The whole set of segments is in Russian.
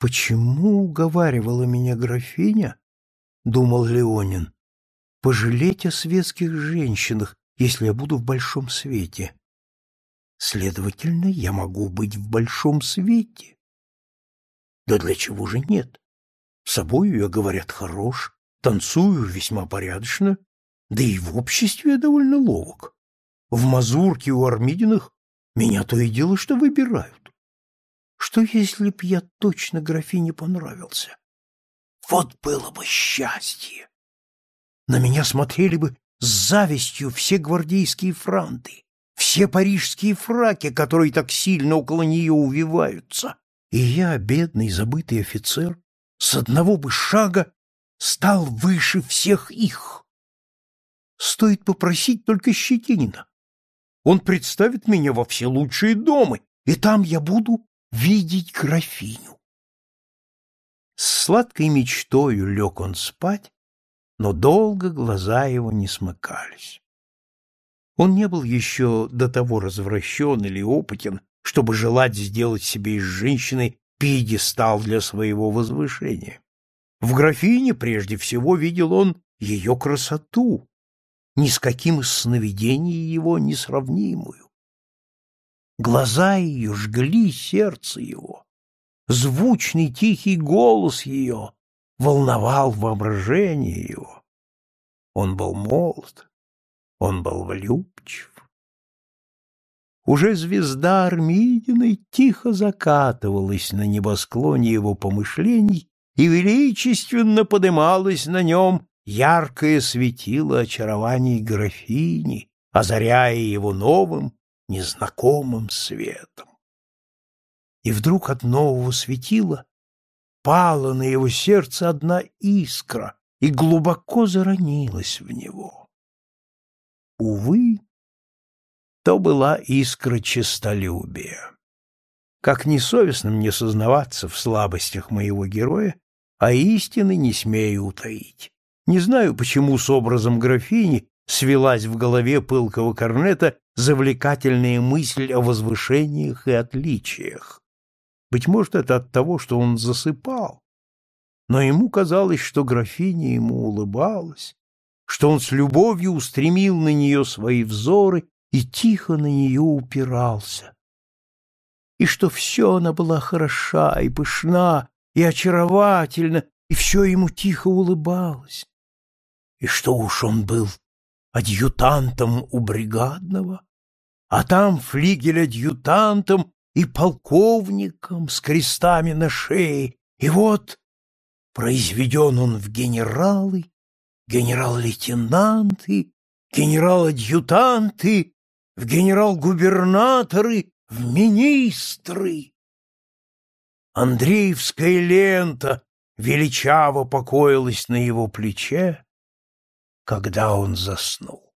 Почему уговаривала меня графиня, думал Леонин, пожалеть о светских женщинах, если я буду в большом свете? Следовательно, я могу быть в большом свете. Да для чего же нет? Собою я, говорят, хорош, танцую весьма порядочно, да и в обществе я довольно ловок. В мазурке у Армидиных меня то и дело, что выбирают. Что, если б я точно графине понравился? Вот было бы счастье! На меня смотрели бы с завистью все гвардейские франты, все парижские фраки, которые так сильно около нее увиваются. И я, бедный забытый офицер, с одного бы шага стал выше всех их. Стоит попросить только Щетинина. Он представит меня во все лучшие дома, и там я буду видеть графиню. С сладкой мечтою лег он спать, но долго глаза его не смыкались. Он не был еще до того развращен или опытен, чтобы желать сделать себе из женщины пьедестал для своего возвышения. В графине прежде всего видел он ее красоту, ни с каким из сновидений его несравнимую. Глаза ее жгли сердце его, звучный тихий голос ее волновал воображение его. Он был молод, он был влюбчив. Уже звезда Армидиной тихо закатывалась на небосклоне его помышлений и величественно подымалась на нем яркое светило очарований графини, озаряя его новым, незнакомым светом. И вдруг от нового светила пала на его сердце одна искра и глубоко заронилась в него. Увы, то была искра честолюбия. Как несовестно мне сознаваться в слабостях моего героя, а истины не смею утаить. Не знаю, почему с образом графини свелась в голове пылкого корнета завлекательная мысль о возвышениях и отличиях. Быть может, это от того, что он засыпал. Но ему казалось, что графиня ему улыбалась, что он с любовью устремил на нее свои взоры и тихо на нее упирался. И что все она была хороша и пышна, и очаровательна, и все ему тихо улыбалось. И что уж он был адъютантом у бригадного, а там флигель-адъютантом и полковником с крестами на шее, и вот произведен он в генералы, генерал-лейтенанты, генерал-адъютанты, в генерал-губернаторы, в министры. Андреевская лента величаво покоилась на его плече, когда он заснул.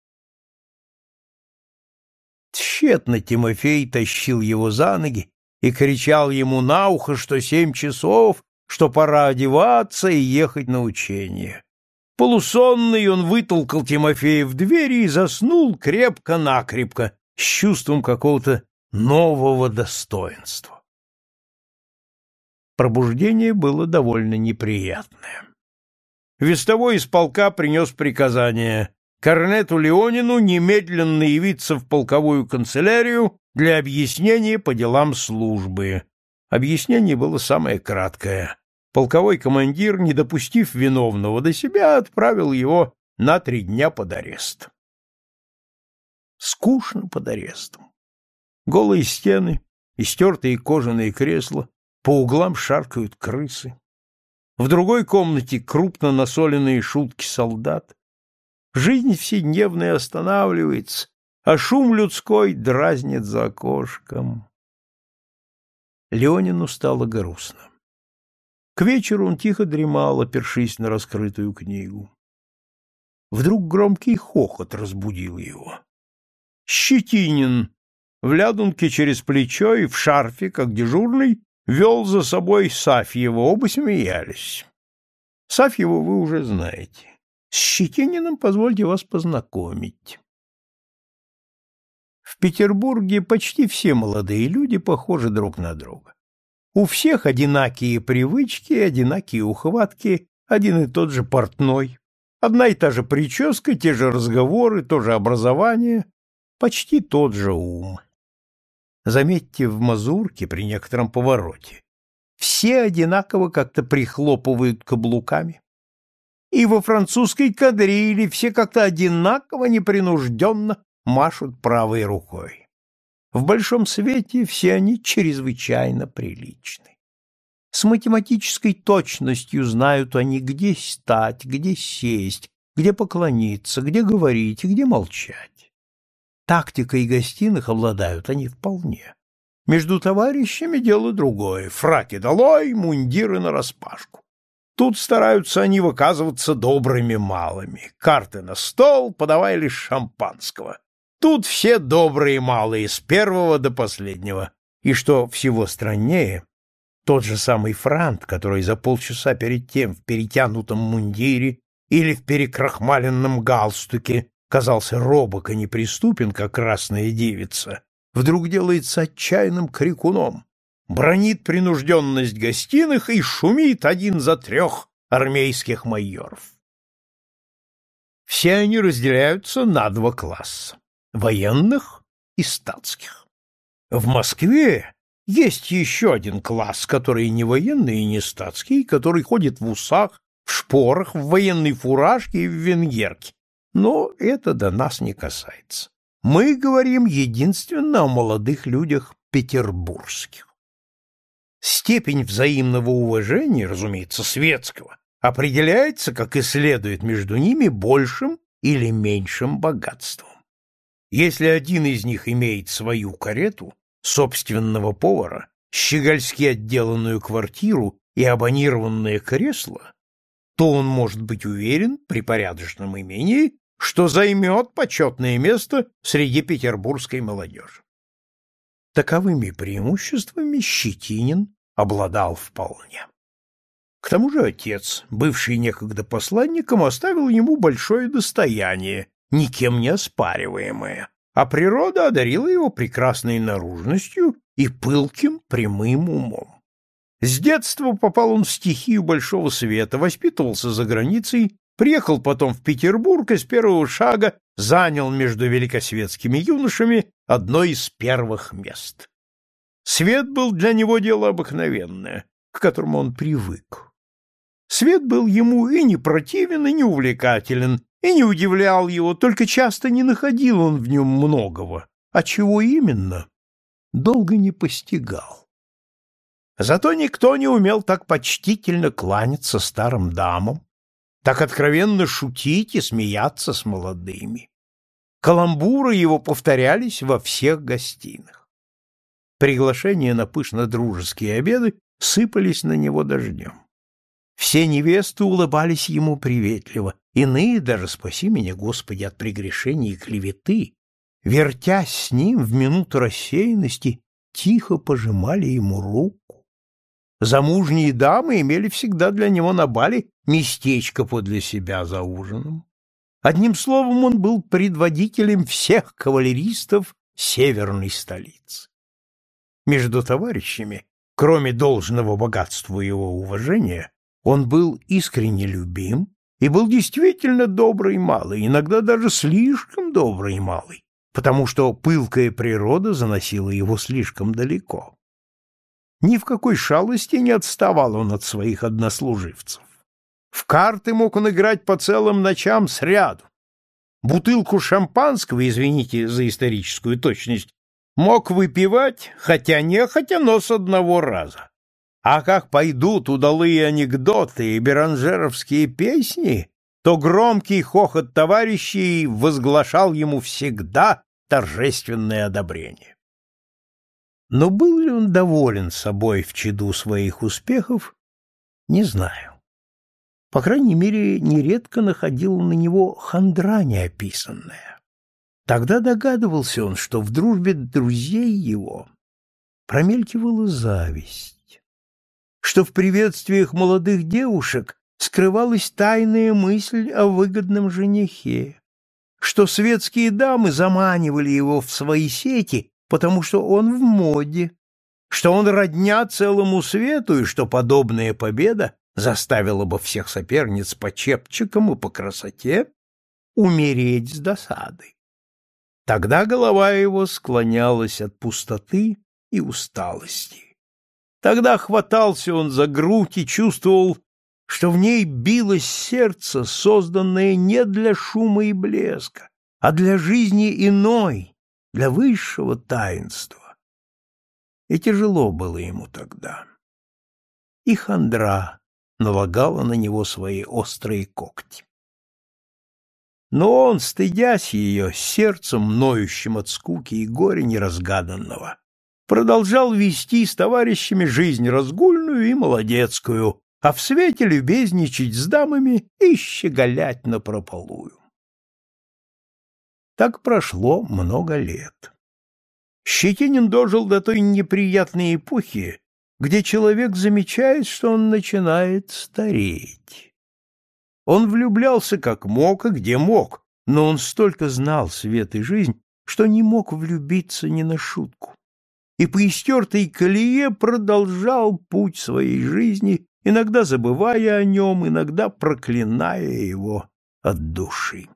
Тщетно Тимофей тащил его за ноги и кричал ему на ухо, что семь часов, что пора одеваться и ехать на учение. Полусонный он вытолкал Тимофея в двери и заснул крепко-накрепко, с чувством какого-то нового достоинства. Пробуждение было довольно неприятное. Вестовой из полка принес приказание корнету Леонину немедленно явиться в полковую канцелярию для объяснения по делам службы. Объяснение было самое краткое. Полковой командир, не допустив виновного до себя, отправил его на три дня под арест. Скучно под арестом. Голые стены, истертые кожаные кресла, по углам шаркают крысы. В другой комнате крупно насоленные шутки солдат. Жизнь вседневная останавливается, а шум людской дразнит за окошком. Леонину стало грустно. К вечеру он тихо дремал, опершись на раскрытую книгу. Вдруг громкий хохот разбудил его. Щетинин в лядунке через плечо и в шарфе, как дежурный, вел за собой Сафьева, оба смеялись. Сафьева вы уже знаете. С Щетининым позвольте вас познакомить. В Петербурге почти все молодые люди похожи друг на друга. У всех одинакие привычки, одинакие ухватки, один и тот же портной, одна и та же прическа, те же разговоры, то же образование, почти тот же ум. Заметьте в мазурке при некотором повороте. Все одинаково как-то прихлопывают каблуками. И во французской кадрили все как-то одинаково непринужденно машут правой рукой. В большом свете все они чрезвычайно приличны. С математической точностью знают они, где стать, где сесть, где поклониться, где говорить, где молчать. Тактикой гостиных обладают они вполне. Между товарищами дело другое. Фраки долой, мундиры нараспашку. Тут стараются они выказываться добрыми малыми. Карты на стол, подавая лишь шампанского. Тут все добрые малые, с первого до последнего. И что всего страннее, тот же самый Франт, который за полчаса перед тем в перетянутом мундире или в перекрахмаленном галстуке казался робок и неприступен, как красная девица, вдруг делается отчаянным крикуном, бронит принужденность гостиных и шумит один за трех армейских майоров. Все они разделяются на два класса военных и статских. В Москве есть еще один класс, который не военный и не статский, который ходит в усах, в шпорах, в военной фуражке и в венгерке. Но это до нас не касается. Мы говорим единственно о молодых людях петербургских. Степень взаимного уважения, разумеется, светского, определяется, как и следует между ними, большим или меньшим богатством. Если один из них имеет свою карету, собственного повара, щегольски отделанную квартиру и абонированное кресло, то он может быть уверен при порядочном имении, что займет почетное место среди петербургской молодежи. Таковыми преимуществами Щетинин обладал вполне. К тому же отец, бывший некогда посланником, оставил ему большое достояние, никем не оспариваемое, а природа одарила его прекрасной наружностью и пылким прямым умом. С детства попал он в стихию большого света, воспитывался за границей, приехал потом в Петербург и с первого шага занял между великосветскими юношами одно из первых мест. Свет был для него дело обыкновенное, к которому он привык. Свет был ему и не противен, и не увлекателен, и не удивлял его, только часто не находил он в нем многого, а чего именно, долго не постигал. Зато никто не умел так почтительно кланяться старым дамам, так откровенно шутить и смеяться с молодыми. Каламбуры его повторялись во всех гостиных. Приглашения на пышно-дружеские обеды сыпались на него дождем. Все невесты улыбались ему приветливо, иные даже, спаси меня, Господи, от прегрешений и клеветы, вертясь с ним в минуту рассеянности, тихо пожимали ему руку. Замужние дамы имели всегда для него на бале местечко подле себя за ужином. Одним словом, он был предводителем всех кавалеристов северной столицы. Между товарищами, кроме должного богатства его уважения, он был искренне любим и был действительно добрый малый, иногда даже слишком добрый малый, потому что пылкая природа заносила его слишком далеко. Ни в какой шалости не отставал он от своих однослуживцев. В карты мог он играть по целым ночам сряду. Бутылку шампанского, извините за историческую точность, мог выпивать, хотя не хотя, но с одного раза. А как пойдут удалые анекдоты и беранжеровские песни, то громкий хохот товарищей возглашал ему всегда торжественное одобрение. Но был ли он доволен собой в чаду своих успехов, не знаю. По крайней мере, нередко находил на него хандра неописанная. Тогда догадывался он, что в дружбе друзей его промелькивала зависть что в приветствиях молодых девушек скрывалась тайная мысль о выгодном женихе, что светские дамы заманивали его в свои сети, потому что он в моде, что он родня целому свету и что подобная победа заставила бы всех соперниц по чепчикам и по красоте умереть с досады. Тогда голова его склонялась от пустоты и усталости. Тогда хватался он за грудь и чувствовал, что в ней билось сердце, созданное не для шума и блеска, а для жизни иной, для высшего таинства. И тяжело было ему тогда. И хандра налагала на него свои острые когти. Но он, стыдясь ее, сердцем, ноющим от скуки и горя неразгаданного, продолжал вести с товарищами жизнь разгульную и молодецкую, а в свете любезничать с дамами и щеголять напропалую. Так прошло много лет. Щетинин дожил до той неприятной эпохи, где человек замечает, что он начинает стареть. Он влюблялся как мог и где мог, но он столько знал свет и жизнь, что не мог влюбиться ни на шутку. И по истертой колее продолжал путь своей жизни, иногда забывая о нем, иногда проклиная его от души.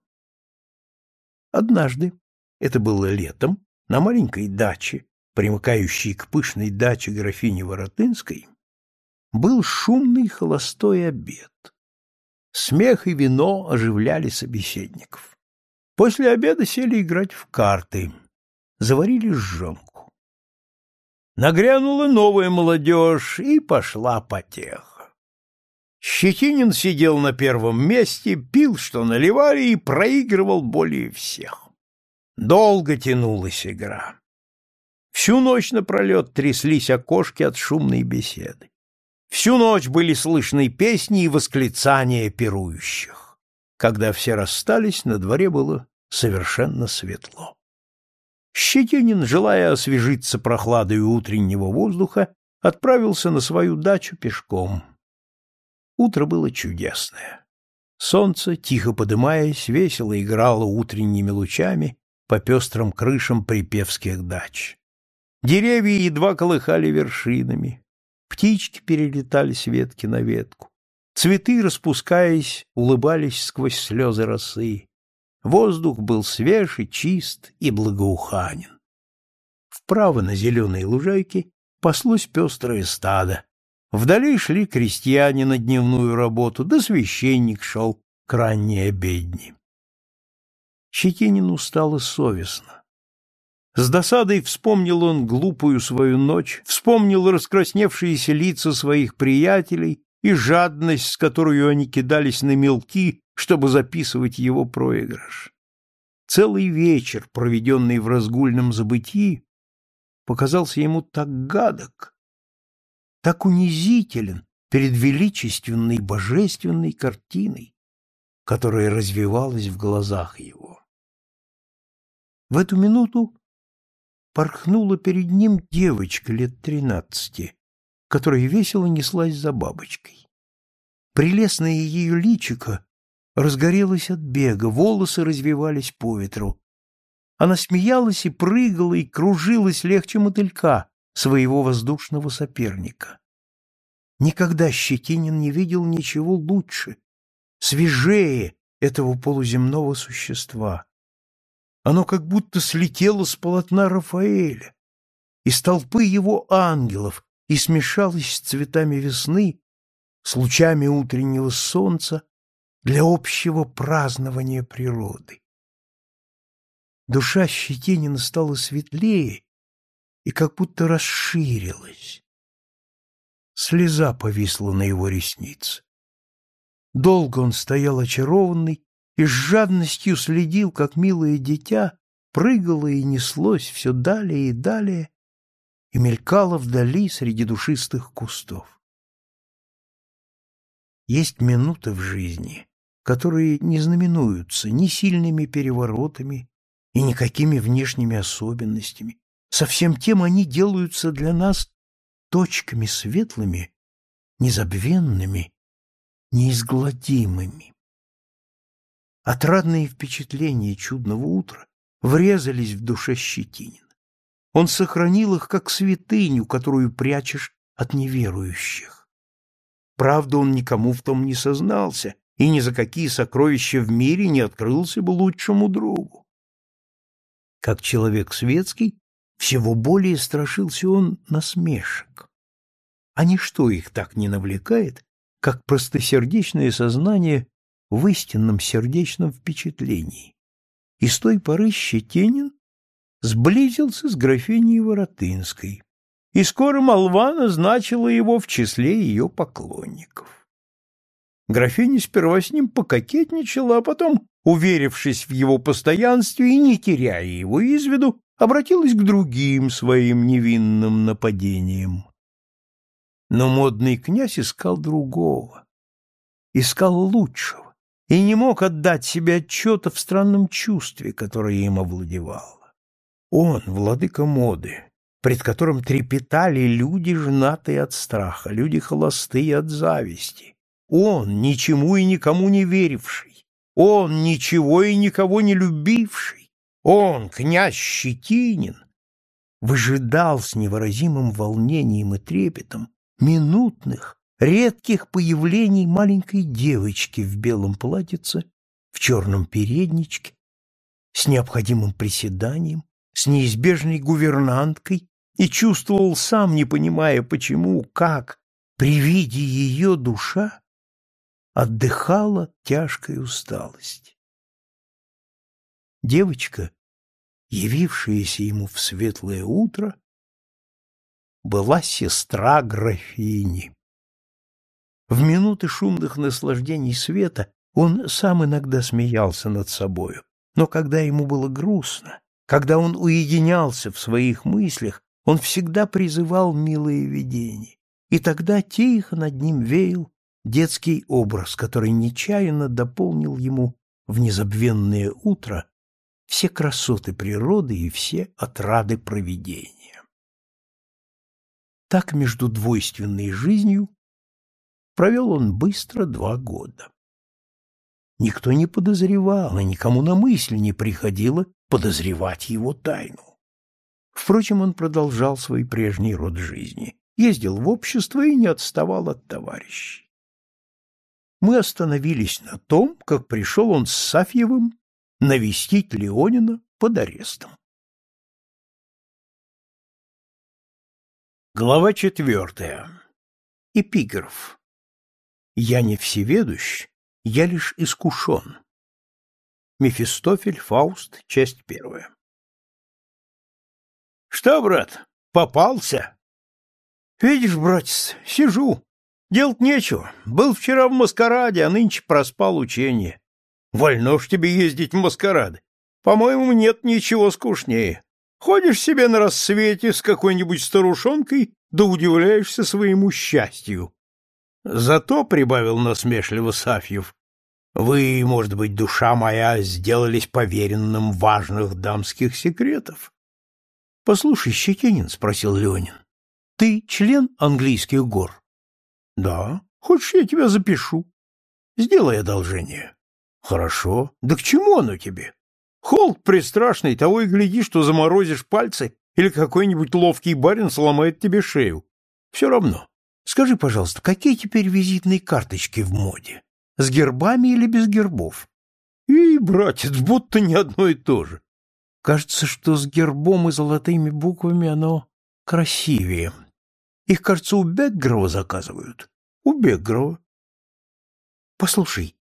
Однажды, это было летом, на маленькой даче, примыкающей к пышной даче графини Воротынской, был шумный холостой обед. Смех и вино оживляли собеседников. После обеда сели играть в карты, заварили жженку. Нагрянула новая молодежь, и пошла потеха. Щетинин сидел на первом месте, пил, что наливали, и проигрывал более всех. Долго тянулась игра. Всю ночь напролет тряслись окошки от шумной беседы. Всю ночь были слышны песни и восклицания пирующих. Когда все расстались, на дворе было совершенно светло. Щетинин, желая освежиться прохладой утреннего воздуха, отправился на свою дачу пешком. Утро было чудесное. Солнце, тихо подымаясь, весело играло утренними лучами по пестрым крышам припевских дач. Деревья едва колыхали вершинами, Птички перелетали с ветки на ветку. Цветы, распускаясь, улыбались сквозь слезы росы. Воздух был свеж и чист и благоуханен. Вправо на зеленой лужайке паслось пестрое стадо. Вдали шли крестьяне на дневную работу, да священник шел к ранней обедне. Щетинину стало совестно. С досадой вспомнил он глупую свою ночь, вспомнил раскрасневшиеся лица своих приятелей и жадность, с которой они кидались на мелки, чтобы записывать его проигрыш. Целый вечер, проведенный в разгульном забытии, показался ему так гадок, так унизителен перед величественной божественной картиной, которая развивалась в глазах его. В эту минуту порхнула перед ним девочка лет тринадцати, которая весело неслась за бабочкой. Прелестное ее личико разгорелось от бега, волосы развивались по ветру. Она смеялась и прыгала, и кружилась легче мотылька, своего воздушного соперника. Никогда Щетинин не видел ничего лучше, свежее этого полуземного существа. Оно как будто слетело с полотна Рафаэля, из толпы его ангелов и смешалось с цветами весны, с лучами утреннего солнца для общего празднования природы. Душа Щетинина стала светлее и как будто расширилась. Слеза повисла на его реснице. Долго он стоял очарованный и с жадностью следил, как милое дитя прыгало и неслось все далее и далее и мелькало вдали среди душистых кустов. Есть минуты в жизни, которые не знаменуются ни сильными переворотами и никакими внешними особенностями. Совсем тем они делаются для нас точками светлыми, незабвенными, неизгладимыми. Отрадные впечатления чудного утра врезались в душе Щетинина. Он сохранил их как святыню, которую прячешь от неверующих. Правда, он никому в том не сознался, и ни за какие сокровища в мире не открылся бы лучшему другу. Как человек светский, всего более страшился он насмешек. А ничто их так не навлекает, как простосердечное сознание в истинном сердечном впечатлении. И с той поры Щетинин сблизился с графиней Воротынской, и скоро молва назначила его в числе ее поклонников. Графиня сперва с ним пококетничала, а потом, уверившись в его постоянстве и не теряя его из виду, обратилась к другим своим невинным нападениям. Но модный князь искал другого, искал лучшего, и не мог отдать себе отчета в странном чувстве, которое им овладевало. Он, владыка моды, пред которым трепетали люди, женатые от страха, люди холостые от зависти. Он, ничему и никому не веривший, он, ничего и никого не любивший, он, князь Щетинин, выжидал с невыразимым волнением и трепетом минутных, редких появлений маленькой девочки в белом платьице, в черном передничке, с необходимым приседанием, с неизбежной гувернанткой и чувствовал сам, не понимая почему, как при виде ее душа отдыхала от тяжкой усталости. Девочка, явившаяся ему в светлое утро, была сестра графини. В минуты шумных наслаждений света он сам иногда смеялся над собою, но когда ему было грустно, когда он уединялся в своих мыслях, он всегда призывал милые видения, и тогда тихо над ним веял детский образ, который нечаянно дополнил ему в незабвенное утро все красоты природы и все отрады провидения. Так между двойственной жизнью Провел он быстро два года. Никто не подозревал, и никому на мысль не приходило подозревать его тайну. Впрочем, он продолжал свой прежний род жизни, ездил в общество и не отставал от товарищей. Мы остановились на том, как пришел он с Сафьевым навестить Леонина под арестом. Глава четвертая. Эпиграф. Я не всеведущ, я лишь искушен. Мефистофель, Фауст, часть первая. Что, брат, попался? Видишь, братец, сижу. Делать нечего. Был вчера в маскараде, а нынче проспал учение. Вольно ж тебе ездить в маскарады. По-моему, нет ничего скучнее. Ходишь себе на рассвете с какой-нибудь старушонкой, да удивляешься своему счастью. Зато, — прибавил насмешливо Сафьев, — вы, может быть, душа моя, сделались поверенным важных дамских секретов. — Послушай, Щекинин, — спросил Ленин, — ты член английских гор? — Да. Хочешь, я тебя запишу? Сделай одолжение. — Хорошо. Да к чему оно тебе? Холод пристрашный, того и гляди, что заморозишь пальцы, или какой-нибудь ловкий барин сломает тебе шею. Все равно. Скажи, пожалуйста, какие теперь визитные карточки в моде? С гербами или без гербов? И, братец, будто не одно и то же. Кажется, что с гербом и золотыми буквами оно красивее. Их, кажется, у Бекгрова заказывают. У Бекгрова. Послушай,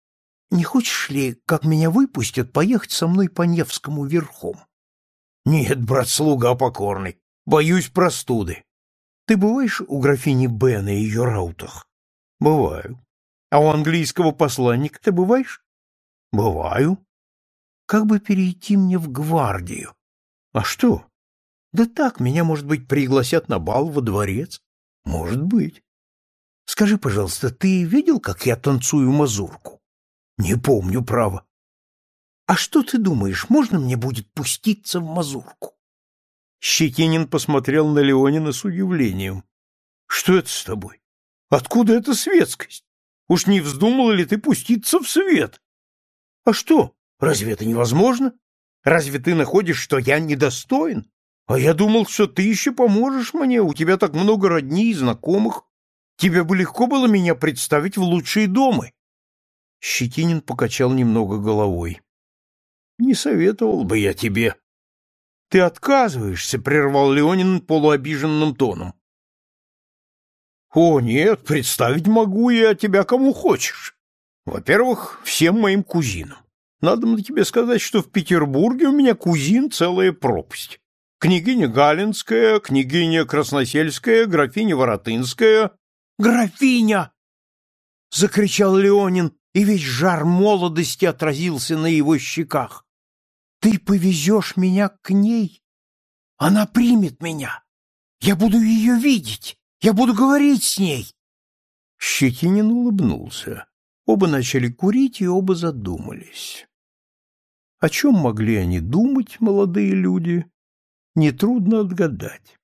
не хочешь ли, как меня выпустят, поехать со мной по Невскому верхом? Нет, брат, слуга покорный. Боюсь простуды. Ты бываешь у графини Б на ее раутах? Бываю. А у английского посланника ты бываешь? Бываю. Как бы перейти мне в гвардию? А что? Да так, меня, может быть, пригласят на бал во дворец. Может быть. Скажи, пожалуйста, ты видел, как я танцую мазурку? Не помню, право. А что ты думаешь, можно мне будет пуститься в мазурку? Щетинин посмотрел на Леонина с удивлением. — Что это с тобой? Откуда эта светскость? Уж не вздумала ли ты пуститься в свет? — А что, разве это невозможно? Разве ты находишь, что я недостоин? А я думал, что ты еще поможешь мне, у тебя так много родней и знакомых. Тебе бы легко было меня представить в лучшие дома. Щетинин покачал немного головой. Не советовал бы я тебе. Ты отказываешься, прервал Леонин полуобиженным тоном. О, нет, представить могу я тебя кому хочешь. Во-первых, всем моим кузинам. Надо мне тебе сказать, что в Петербурге у меня кузин целая пропасть. Княгиня Галинская, княгиня Красносельская, графиня Воротынская. Графиня! закричал Леонин, и весь жар молодости отразился на его щеках. Ты повезешь меня к ней? Она примет меня. Я буду ее видеть. Я буду говорить с ней. Щетинин улыбнулся. Оба начали курить, и оба задумались. О чем могли они думать, молодые люди, нетрудно отгадать.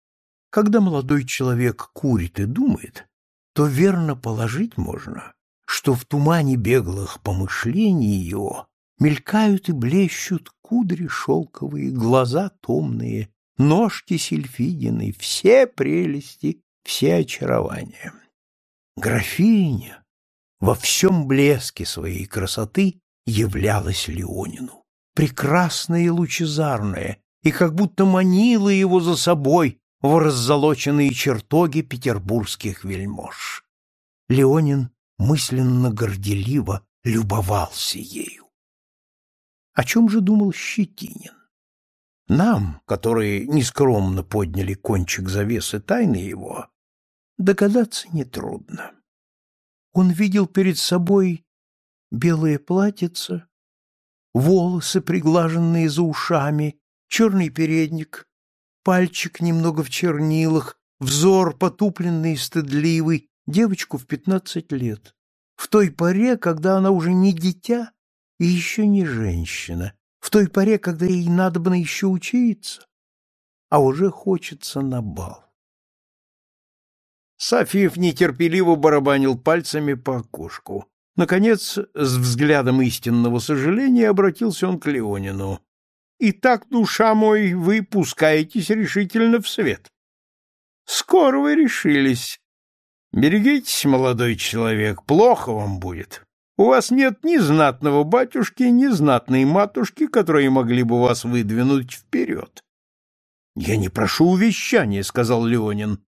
Когда молодой человек курит и думает, то верно положить можно, что в тумане беглых помышлений его мелькают и блещут кудри шелковые, глаза томные, ножки сельфидины, все прелести, все очарования. Графиня во всем блеске своей красоты являлась Леонину, прекрасная и лучезарная, и как будто манила его за собой в раззолоченные чертоги петербургских вельмож. Леонин мысленно горделиво любовался ею. О чем же думал Щетинин? Нам, которые нескромно подняли кончик завесы тайны его, догадаться нетрудно. Он видел перед собой белое платьице, волосы, приглаженные за ушами, черный передник, пальчик немного в чернилах, взор потупленный и стыдливый, девочку в пятнадцать лет, в той поре, когда она уже не дитя и еще не женщина, в той поре, когда ей надо бы еще учиться, а уже хочется на бал. Сафиев нетерпеливо барабанил пальцами по окошку. Наконец, с взглядом истинного сожаления обратился он к Леонину. «Итак, душа мой, вы пускаетесь решительно в свет. Скоро вы решились. Берегитесь, молодой человек, плохо вам будет. У вас нет ни знатного батюшки, ни знатной матушки, которые могли бы вас выдвинуть вперед». «Я не прошу увещания», — сказал Леонин.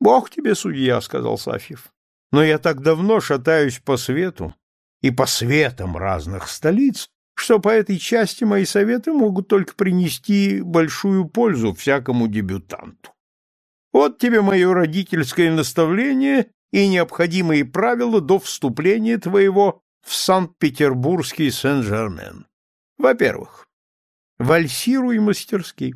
Бог тебе судья, сказал Сафьев. Но я так давно шатаюсь по свету и по светам разных столиц, что по этой части мои советы могут только принести большую пользу всякому дебютанту. Вот тебе мое родительское наставление и необходимые правила до вступления твоего в Санкт-Петербургский Сен-Жермен. Во-первых, вальсируй мастерски.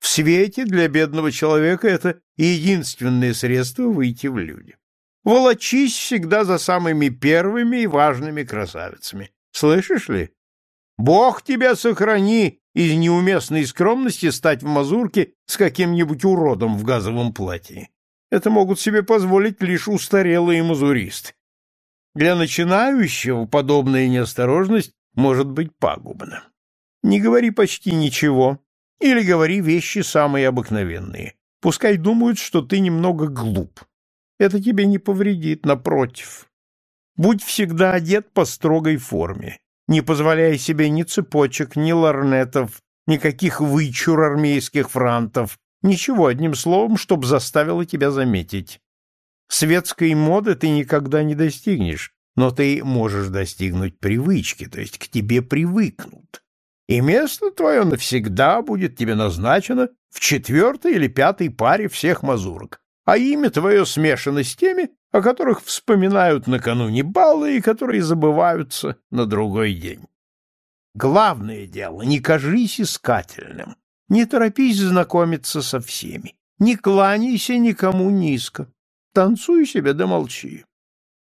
В свете для бедного человека это единственное средство выйти в люди. Волочись всегда за самыми первыми и важными красавицами. Слышишь ли? Бог тебя сохрани из неуместной скромности стать в мазурке с каким-нибудь уродом в газовом платье. Это могут себе позволить лишь устарелые мазуристы. Для начинающего подобная неосторожность может быть пагубна. Не говори почти ничего, или говори вещи самые обыкновенные. Пускай думают, что ты немного глуп. Это тебе не повредит, напротив. Будь всегда одет по строгой форме, не позволяя себе ни цепочек, ни ларнетов, никаких вычур армейских франтов, ничего, одним словом, чтоб заставило тебя заметить. Светской моды ты никогда не достигнешь, но ты можешь достигнуть привычки, то есть к тебе привыкнут и место твое навсегда будет тебе назначено в четвертой или пятой паре всех мазурок, а имя твое смешано с теми, о которых вспоминают накануне бала и которые забываются на другой день. Главное дело, не кажись искательным, не торопись знакомиться со всеми, не кланяйся никому низко, танцуй себе да молчи.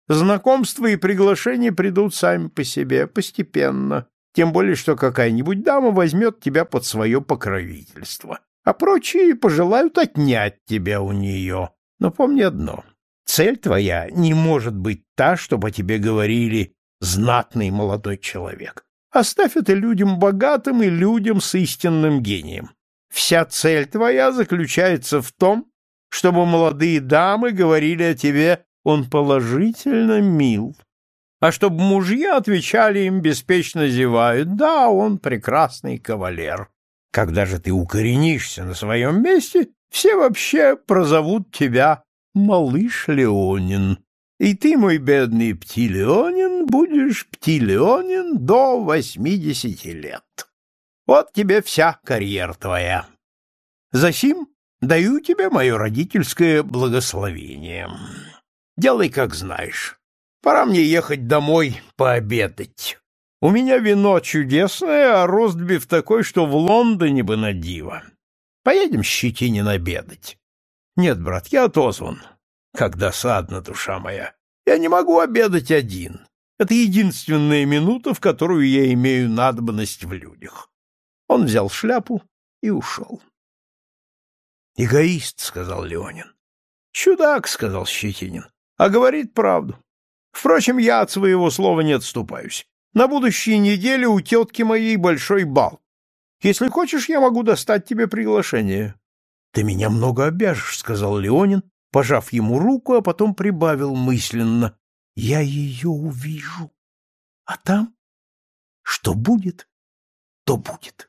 Знакомства и приглашения придут сами по себе, постепенно, тем более что какая-нибудь дама возьмет тебя под свое покровительство, а прочие пожелают отнять тебя у нее. Но помни одно — цель твоя не может быть та, чтобы тебе говорили «знатный молодой человек». Оставь это людям богатым и людям с истинным гением. Вся цель твоя заключается в том, чтобы молодые дамы говорили о тебе «он положительно мил», а чтобы мужья отвечали им беспечно зевают «да, он прекрасный кавалер». Когда же ты укоренишься на своем месте, все вообще прозовут тебя малыш Леонин. И ты, мой бедный Птилеонин, будешь Птилеонин до восьмидесяти лет. Вот тебе вся карьера твоя. Засим даю тебе мое родительское благословение. Делай, как знаешь. Пора мне ехать домой пообедать. У меня вино чудесное, а ростбиф такой, что в Лондоне бы на диво. Поедем Щетинин обедать. Нет, брат, я отозван. Как досадно, душа моя. Я не могу обедать один. Это единственная минута, в которую я имею надобность в людях. Он взял шляпу и ушел. «Эгоист», — сказал Леонин. «Чудак», — сказал Щетинин, — «а говорит правду. Впрочем, я от своего слова не отступаюсь. На будущей неделе у тетки моей большой бал. Если хочешь, я могу достать тебе приглашение». «Ты меня много обяжешь», — сказал Леонин, пожав ему руку, а потом прибавил мысленно. «Я ее увижу. А там? Что будет, то будет».